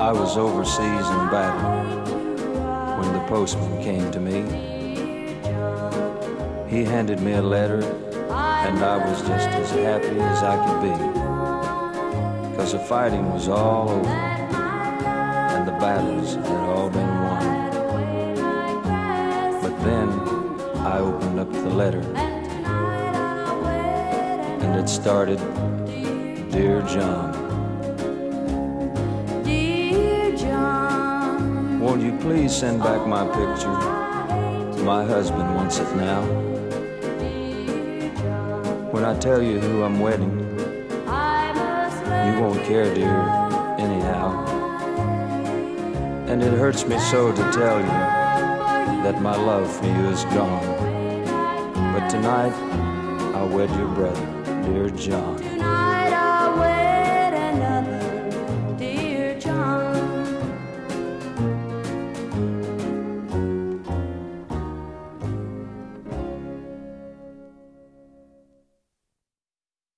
I was overseas in battle when the postman came to me. He handed me a letter, and I was just as happy as I could be. Because the fighting was all over, and the battles had all been won. But then I opened up the letter, and it started Dear John. Won't you please send back my picture? My husband wants it now. When I tell you who I'm wedding, you won't care, dear, anyhow. And it hurts me so to tell you that my love for you is gone. But tonight, I'll wed your brother, dear John.